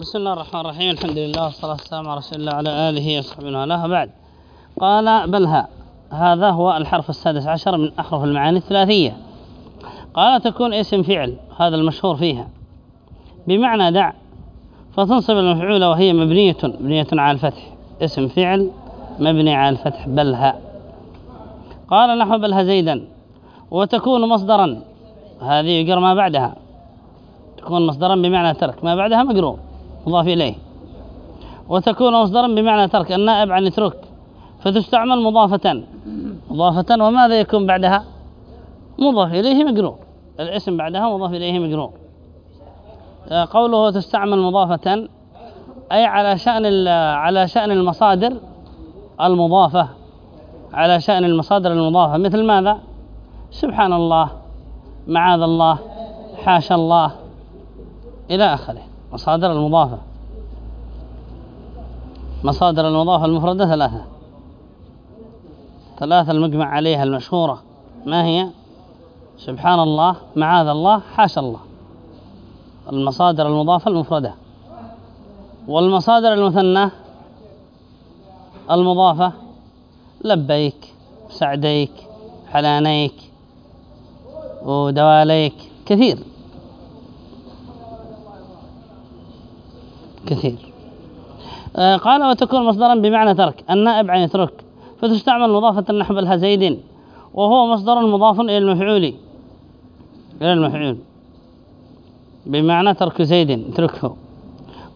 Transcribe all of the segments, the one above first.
بسم الله الرحمن الرحيم. الحمد لله والصلاة والسلام على رسول الله وعلى آله وصحبه وله بعد قال بلها هذا هو الحرف السادس عشر من أحرف المعاني الثلاثية. قال تكون اسم فعل هذا المشهور فيها. بمعنى دع فتنصب المفعول وهي مبنية مبنية على الفتح. اسم فعل مبني على الفتح. بلها قال نحو بلها زيدا. وتكون مصدرا هذه يقر ما بعدها. تكون مصدرا بمعنى ترك. ما بعدها مقرور مضاف إليه. وتكون مصدرا بمعنى ترك النائب عن اترك فتستعمل مضافة. مضافة وماذا يكون بعدها؟ مضاف إليه مقرور الاسم بعدها مضاف إليه مقرور قوله تستعمل مضافة أي على شأن على شأن المصادر المضافة. على شأن المصادر المضافة. مثل ماذا؟ سبحان الله معاذ الله حاشا الله إلى آخره. مصادر المضافة. مصادر المضافة المفردة ثلاثة. ثلاثة المجمع عليها المشهورة. ما هي؟ سبحان الله معاذ الله حاشا الله. المصادر المضافة المفردة. والمصادر المثنى المضافة لبيك سعديك حلانيك ودواليك كثير. كثير. آه، قال وتكون مصدرا بمعنى ترك. النائب عن يترك فتستعمل مضافة نحو الهزيد وهو مصدر مضاف إلى المفعول. إلى المفعول. بمعنى ترك زيد اتركه.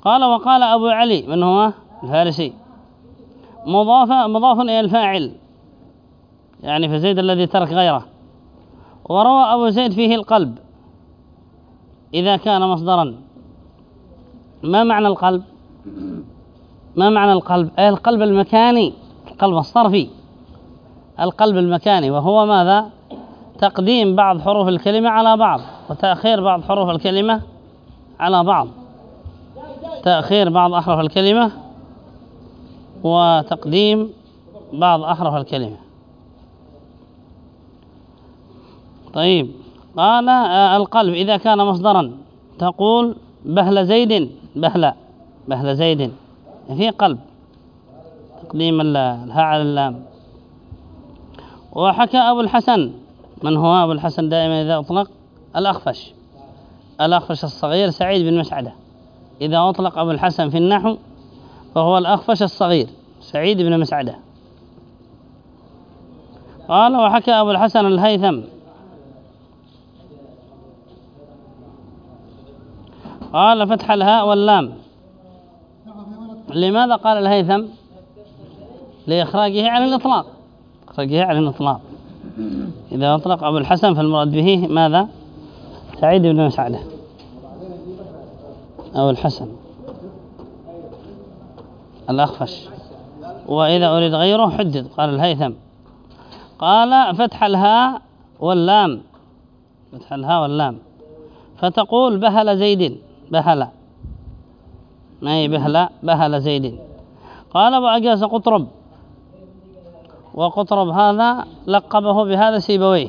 قال وقال أبو علي من هو؟ الفارسي. مضاف مضاف إلى الفاعل. يعني فزيد الذي ترك غيره. وروى أبو زيد فيه القلب. إذا كان مصدرا. ما معنى القلب؟ ما معنى القلب؟ أي القلب المكاني القلب الصرفي. القلب المكاني وهو ماذا؟ تقديم بعض حروف الكلمة على بعض وتأخير بعض حروف الكلمة على بعض. تأخير بعض أحرف الكلمة وتقديم بعض أحرف الكلمة. طيب قال آه، القلب إذا كان مصدرا تقول بهل زيد بهلا بهل زيد. في قلب. تقديم الهاء على اللام. وحكى أبو الحسن. من هو أبو الحسن؟ دائما إذا أطلق الأخفش. الأخفش الصغير سعيد بن مسعدة. إذا أطلق أبو الحسن في النحو فهو الأخفش الصغير سعيد بن مسعدة. قال وحكى أبو الحسن الهيثم. قال فتح الهاء واللام. لماذا قال الهيثم؟ لإخراجه عن الإطلاق. إخراجه عن الإطلاق. إذا أطلق أبو الحسن فالمراد به ماذا؟ سعيد بن مسعدة. أو الحسن. الأخفش. وإذا أريد غيره حدد. قال الهيثم. قال فتح الهاء واللام. فتح الهاء واللام. فتقول بهل زيد. بهل ما هي بهلا؟ بهل زيد. قال أبو عجاز قطرب. وقطرب هذا لقبه بهذا سيبويه.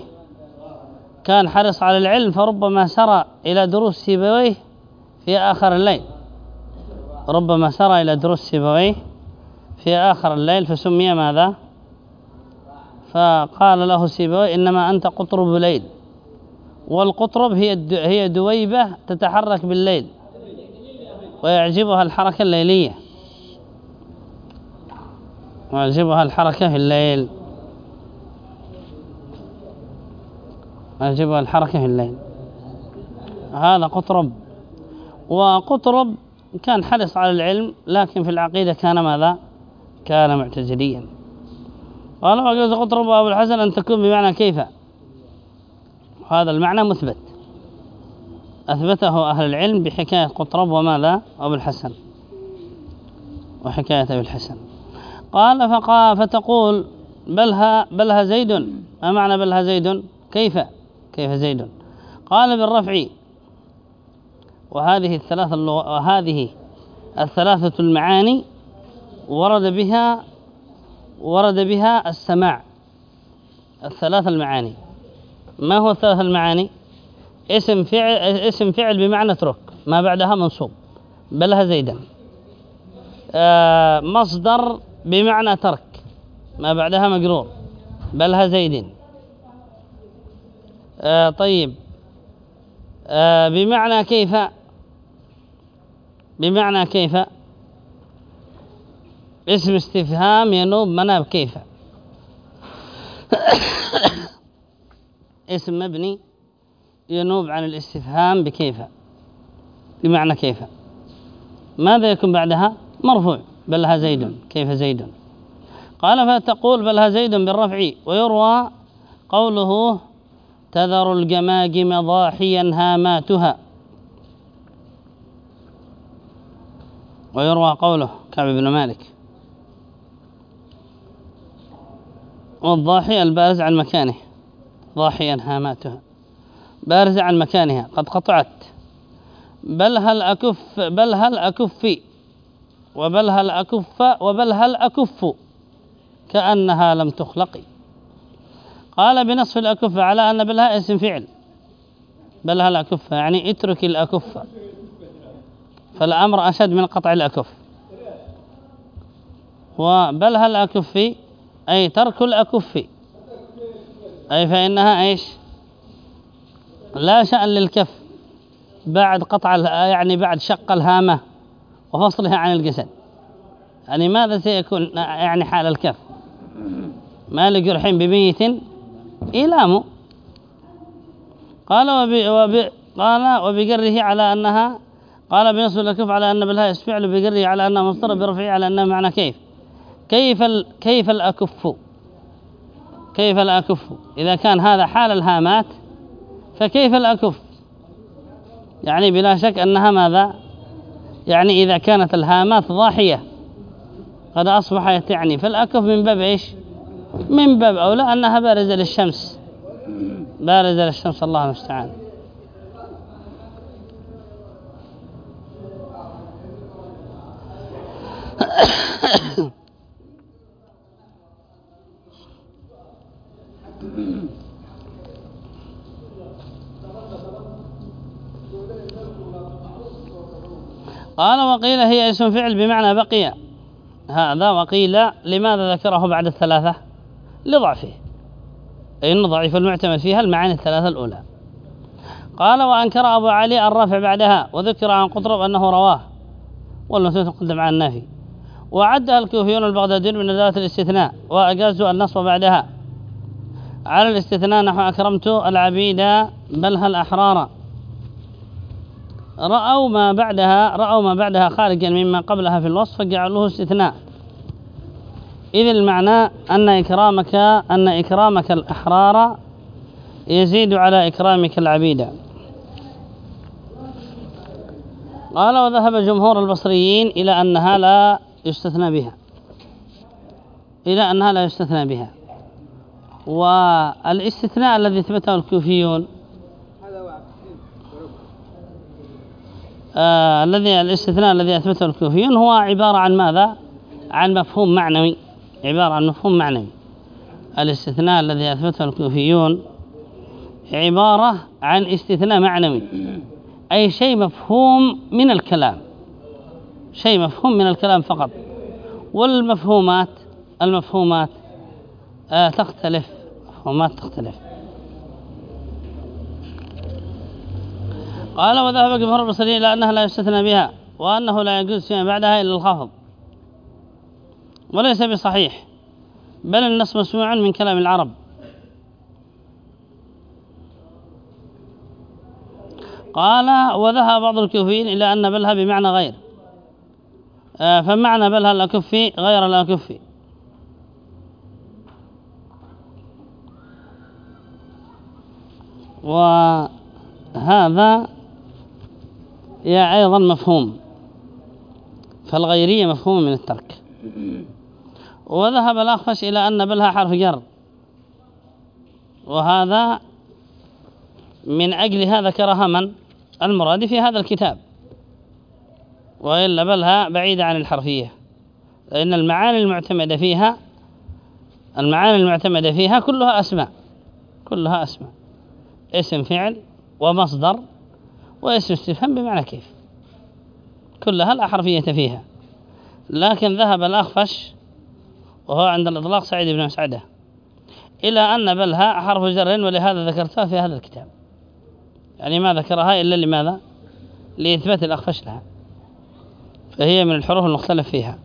كان حرص على العلم فربما سرى إلى دروس سيبويه في آخر الليل. ربما سرى إلى دروس سيبويه في آخر الليل فسمي ماذا؟ فقال له سيبويه إنما أنت قطرب ليل. والقطرب هي هي دويبة تتحرك بالليل ويعجبها الحركة الليلية. ويعجبها الحركة في الليل. يعجبها الحركة في الليل. هذا قطرب. وقطرب كان حرص على العلم لكن في العقيدة كان ماذا؟ كان معتزليا. قال وجوز قطرب أبو الحسن أن تكون بمعنى كيف؟ هذا المعنى مثبت. أثبته أهل العلم بحكاية قطرب وماذا أبو الحسن. وحكاية أبو الحسن. قال فقال فتقول بلها بلها زيد. ما معنى بلها زيد؟ كيف؟ كيف زيد؟ قال بالرفع. وهذه الثلاثة اللغة وهذه الثلاثة المعاني ورد بها ورد بها السماع. الثلاث المعاني. ما هو الثلاث المعاني؟ اسم فعل اسم فعل بمعنى اترك ما بعدها منصوب. بلها زيدا. آه مصدر بمعنى ترك ما بعدها مقرور بلها زيد آه طيب. آه بمعنى كيف؟ بمعنى كيف؟ اسم استفهام ينوب مناب كيف؟ اسم مبني ينوب عن الاستفهام بكيف بمعنى كيف. ماذا يكون بعدها؟ مرفوع. بلها زيد. كيف زيد؟ قال فتقول بلها زيد بالرفع. ويروى قوله تذر الجماجم ضاحيا هاماتها. ويروى قوله كعب بن مالك. والضاحي البارز عن مكانه. ضاحيا هاماتها بارز عن مكانها قد قطعت. بل هل أكف بل هل أكف وبل هل أكف وبل هل أكف كأنها لم تخلق. قال بنصب الأكف على أن بله اسم فعل. بل هل أكف يعني اترك الأكف. فالأمر أشد من قطع الأكف. وبل هل أكف أي ترك الأكف. أي فإنها إيش؟ لا شأن للكف. بعد قطع يعني بعد شق الهامة وفصلها عن الجسد. يعني ماذا سيكون يعني حال الكف؟ ما لجرح بميت إيلام. قال وبي وبي قال وبقره على أنها قال بنصب الكف على أن بالهاء فعل بقره على أنها مصدر برفعه على أنها معنى كيف؟ كيف ال كيف الأكف؟ كيف الأكف إذا كان هذا حال الهامات فكيف الأكف يعني بلا شك أنها ماذا؟ يعني إذا كانت الهامات ضاحية قد أصبحت يعني فالأكف من باب إيش؟ من باب أولى أنها بارزة للشمس. بارزة للشمس الله المستعان. قال وقيل هي اسم فعل بمعنى بقي. هذا وقيل لماذا ذكره بعد الثلاثة؟ لضعفه. إن ضعيف المعتمد فيها المعاني الثلاثة الأولى. قال وأنكر أبو علي الرافع بعدها وذكر عن قطرب أنه رواه. والمثل تقدم عن النافي وعدها الكوفيون البغداديون من ذات الاستثناء وأجازوا النصب بعدها. على الاستثناء نحو أكرمت العبيد بل هل أحرارا رأوا ما بعدها رأوا ما بعدها خارجا مما قبلها في الوصف فجعلوه استثناء. إذ المعنى أن إكرامك أن إكرامك الأحرار يزيد على إكرامك العبيد. قال وذهب جمهور البصريين إلى أنها لا يستثنى بها. إلى أنها لا يستثنى بها. والإستثناء الذي ثبته الكوفيون آه الذي الاستثناء الذي أثبته الكوفيون هو عبارة عن ماذا؟ عن مفهوم معنوي. عبارة عن مفهوم معنوي. الاستثناء الذي أثبته الكوفيون عبارة عن استثناء معنوي. أي شيء مفهوم من الكلام. شيء مفهوم من الكلام فقط. والمفهومات المفهومات آه تختلف. مفهومات تختلف. قال وذهب جمهور البصريين إلى أنها لا يستثنى بها وأنه لا يجوز فيما بعدها إلا الخفض. وليس بصحيح بل النص مسموع من كلام العرب. قال وذهب بعض الكوفيين إلى أن بلها بمعنى غير. آه، فمعنى بلها الأكفي غير الأكفي وهذا يا أيضا مفهوم. فالغيرية مفهوم من الترك. وذهب الأخفش إلى أن بلها حرف جر. وهذا من أجلها ذكرها من؟ المراد في هذا الكتاب. وإلا بلها بعيدة عن الحرفية. لأن المعاني المعتمدة فيها المعاني المعتمدة فيها كلها أسماء. كلها أسماء. اسم فعل ومصدر واسم استفهام بمعنى كيف. كلها لا حرفية فيها. لكن ذهب الأخفش وهو عند الإطلاق سعيد بن مسعدة إلى أن بلها حرف جر ولهذا ذكرتها في هذا الكتاب. يعني ما ذكرها إلا لماذا؟ لإثبات الأخفش لها. فهي من الحروف المختلف فيها.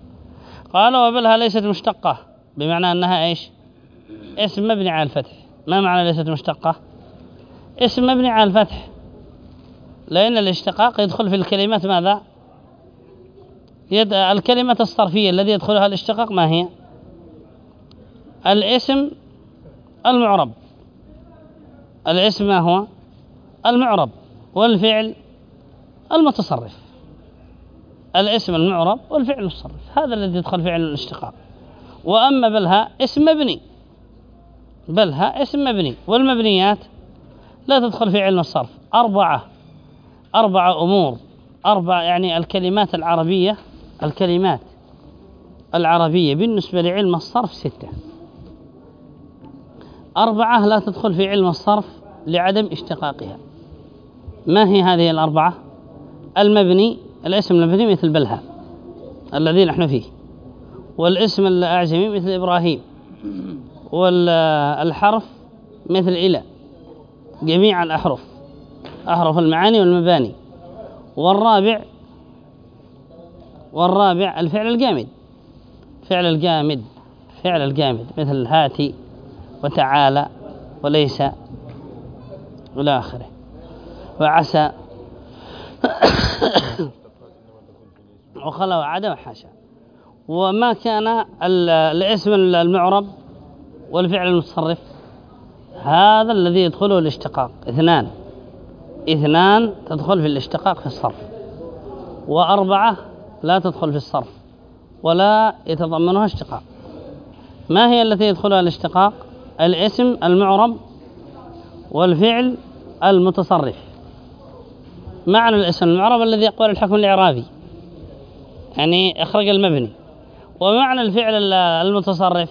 قال وبلها ليست مشتقة. بمعنى أنها إيش؟ اسم مبني على الفتح. ما معنى ليست مشتقة؟ اسم مبني على الفتح. لأن الاشتقاق يدخل في الكلمات ماذا؟ يد... الكلمة الصرفية الذي يدخلها الاشتقاق ما هي؟ الاسم المعرب. الاسم ما هو؟ المعرب والفعل المتصرف. الاسم المعرب والفعل المتصرف. هذا الذي يدخل فعل الاشتقاق. وأما بلها اسم مبني. بلها اسم مبني. والمبنيات لا تدخل في علم الصرف. أربعة. أربعة أمور. أربع يعني الكلمات العربية الكلمات العربية بالنسبة لعلم الصرف ستة. أربعة لا تدخل في علم الصرف لعدم اشتقاقها. ما هي هذه الأربعة؟ المبني الاسم المبني مثل بلها الذي نحن فيه والاسم الأعجمي مثل إبراهيم والحرف مثل إلى جميع الأحرف. أحرف المعاني والمباني. والرابع والرابع الفعل الجامد. فعل الجامد فعل الجامد مثل هاتي وتعالى وليس إلى آخره. وعسى وخلا وعدا وحاشا. وما كان الاسم المعرب والفعل المتصرف هذا الذي يدخله الاشتقاق. اثنان. اثنان تدخل في الاشتقاق في الصرف. وأربعة لا تدخل في الصرف ولا يتضمنها اشتقاق. ما هي التي يدخلها الاشتقاق؟ الاسم المعرب والفعل المتصرف. معنى الاسم المعرب الذي يقول الحكم الإعرابي يعني اخرج المبني. ومعنى الفعل المتصرف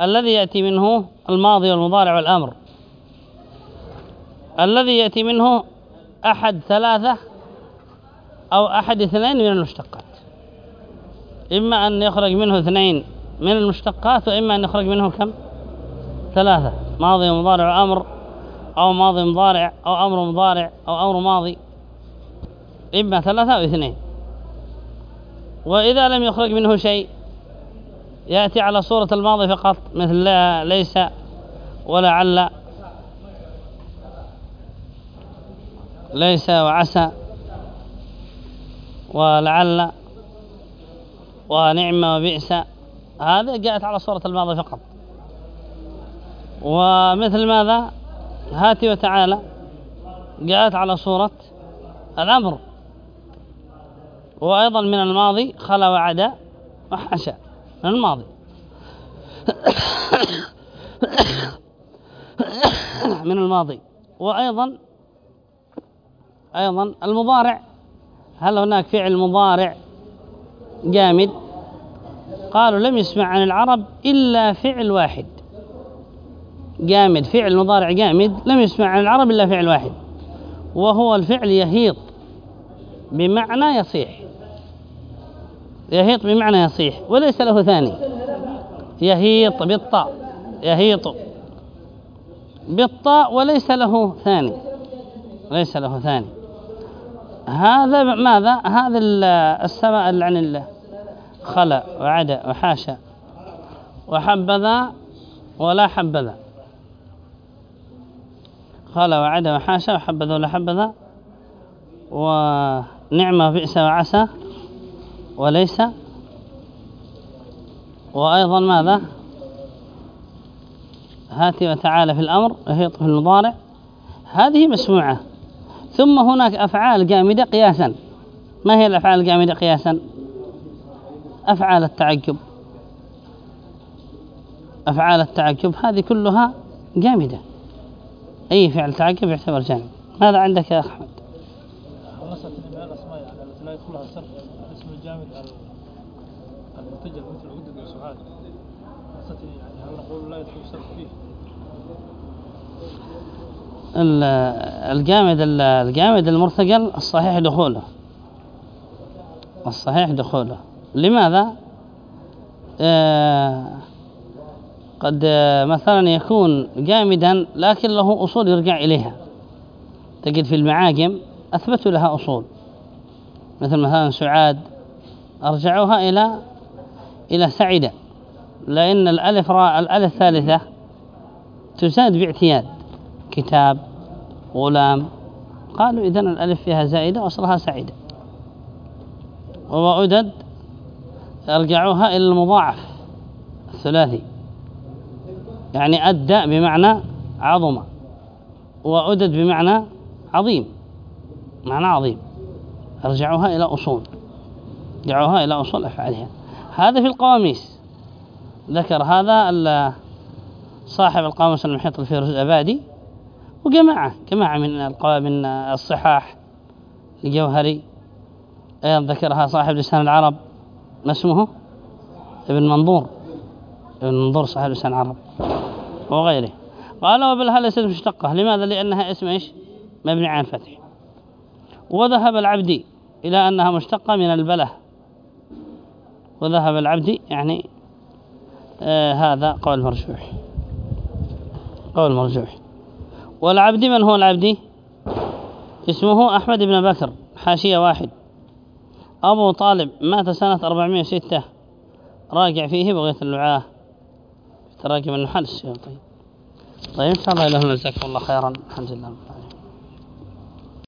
الذي يأتي منه الماضي والمضارع والأمر. الذي يأتي منه أحد ثلاثة أو أحد اثنين من المشتقات. إما أن يخرج منه اثنين من المشتقات وإما أن يخرج منه كم؟ ثلاثة. ماضي ومضارع وأمر أو ماضي مضارع أو أمر مضارع أو أمر ماضي. إما ثلاثة أو اثنين. وإذا لم يخرج منه شيء يأتي على صورة الماضي فقط مثل لا ليس ولعل ليس وعسى ولعل ونعم وبئس. هذا جاءت على صورة الماضي فقط. ومثل ماذا؟ هاتي وتعالى. جاءت على صورة الأمر. وأيضا من الماضي خلا وعدا وحشى من الماضي. من الماضي. وأيضا أيضا. المضارع هل هناك فعل مضارع جامد؟ قالوا لم يسمع عن العرب إلا فعل واحد. جامد فعل مضارع جامد لم يسمع عن العرب إلا فعل واحد. وهو الفعل يهيط بمعنى يصيح. يهيط بمعنى يصيح وليس له ثاني. يهيط بالطاء يهيط بالطاء وليس له ثاني. ليس له ثاني. هذا ماذا؟ هذا السماء عن الله. خلا وعدا وحاشا. وحبذا ولا حبذا. خلا وعدا وحاشا وحبذا ولا حبذا. ونعمة بئس وعسى وليس. وأيضا ماذا؟ هاتي وتعالى في الأمر وهي في المضارع. هذه مسموعة. ثم هناك أفعال جامدة قياسا. ما هي الأفعال الجامدة قياسا؟ أفعال التعجب. أفعال التعجب هذه كلها جامدة. أي فعل تعجب يعتبر جامد ماذا عندك يا أحمد؟ يعني لا يدخلها الصرف. الاسم الجامد المنتجة مثل وسعاد الجامد الجامد المرتجل الصحيح دخوله. الصحيح دخوله. لماذا؟ آه قد مثلا يكون جامدا لكن له أصول يرجع إليها. تجد في المعاجم أثبتوا لها أصول. مثل مثلا سعاد أرجعوها إلى إلى سعيدة. لأن الألف الألف الثالثة تزاد باعتياد. كتاب غلام. قالوا إذن الألف فيها زائدة وأصلها سعيدة. وأدد أرجعوها إلى المضاعف الثلاثي. يعني أدى بمعنى عظم وأدد بمعنى عظيم. معنى عظيم. أرجعوها إلى أصول. رجعوها إلى أصول أفعالها. هذا في القواميس. ذكر هذا صاحب القاموس المحيط الفيروز الأبادي وجماعة جماعة من من الصحاح الجوهري. أيضا ذكرها صاحب لسان العرب. ما اسمه؟ ابن منظور. ابن منظور صاحب لسان العرب. وغيره. قال وبالها ليست مشتقة لماذا؟ لأنها اسم إيش؟ مبني عن فتح وذهب العبدي إلى أنها مشتقة من البلة. وذهب العبدي يعني آه هذا قول مرجوح. قول مرجوح. والعبدي من هو العبدي؟ اسمه أحمد بن بكر حاشية واحد. أبو طالب مات سنة 406 راجع فيه بغية اللعاه تراجم النحل السيوطي طيب إن شاء الله لهم جزاكم الله خيرا. الحمد لله